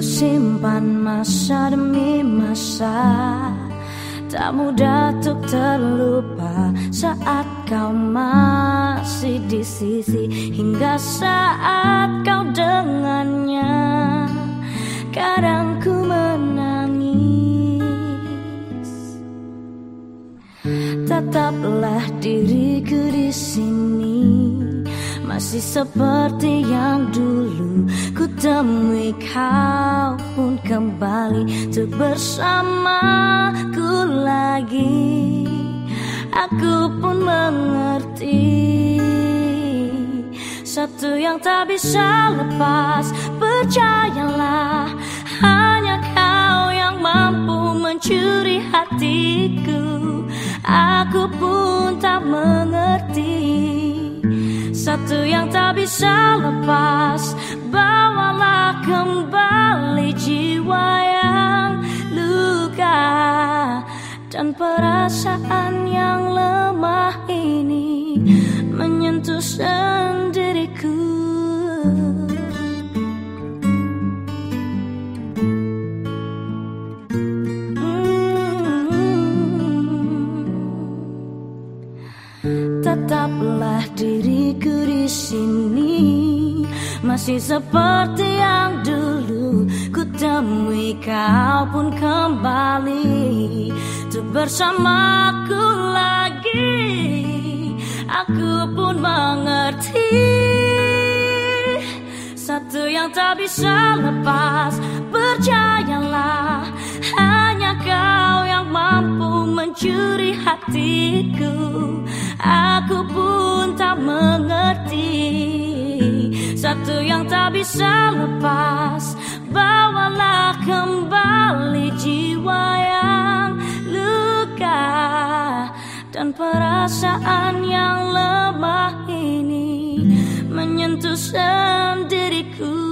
berjalan masa demi masa. Tak mudah untuk terlupa saat kau masih di sisi Hingga saat kau dengannya. Kadang ku menangis. Tetaplah diriku di sini Masih seperti yang dulu Ku temui kau pun kembali Untuk bersamaku lagi. Aku pun mengerti Satu yang tak bisa lepas Percayalah Hanya kau yang mampu mencuri hatiku. Aku Satu yang tak bisa lepas. Bawalah kembali jiwa yang luka dan perasaan yang lemah ini menyentuh masih seperti yang dulu ku temui kau pun kembali. Untuk bersamaku lagi Aku pun mengerti. Satu yang tak bisa lepas Percayalah Hanya kau yang mampu mencuri hatiku. Aku pun tak mengerti Satu yang tak bisa lepas Bawalah kembali jiwa yang dan perasaan yang lemah ini menyentuh sendiriku.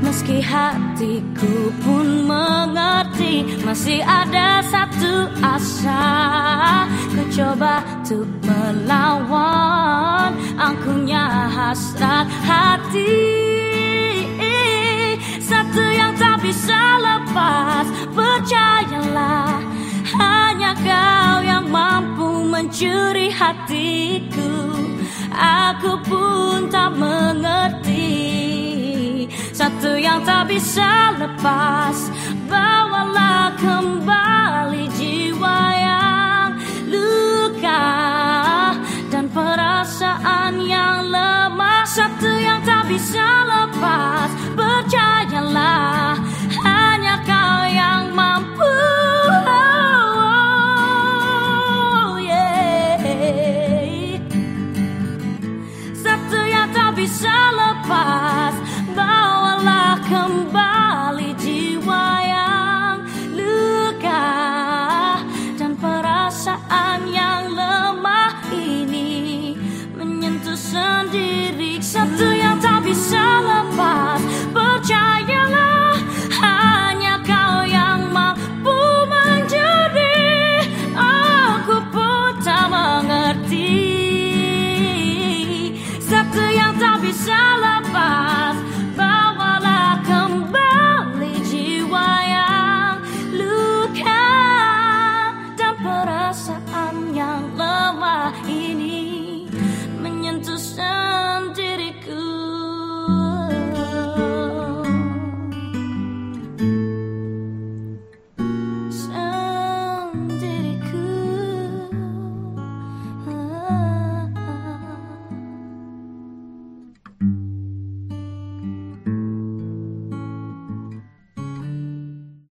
Meski hatiku pun mengerti Masih ada satu asa. Ku coba untuk melawan Angkunya hasrat hati. Satu yang tak bisa lepas Percayalah Hanya kau yang mampu mencuri hatiku. Aku tak bisa lepas. Bawalah kembali perasaan yang lemah.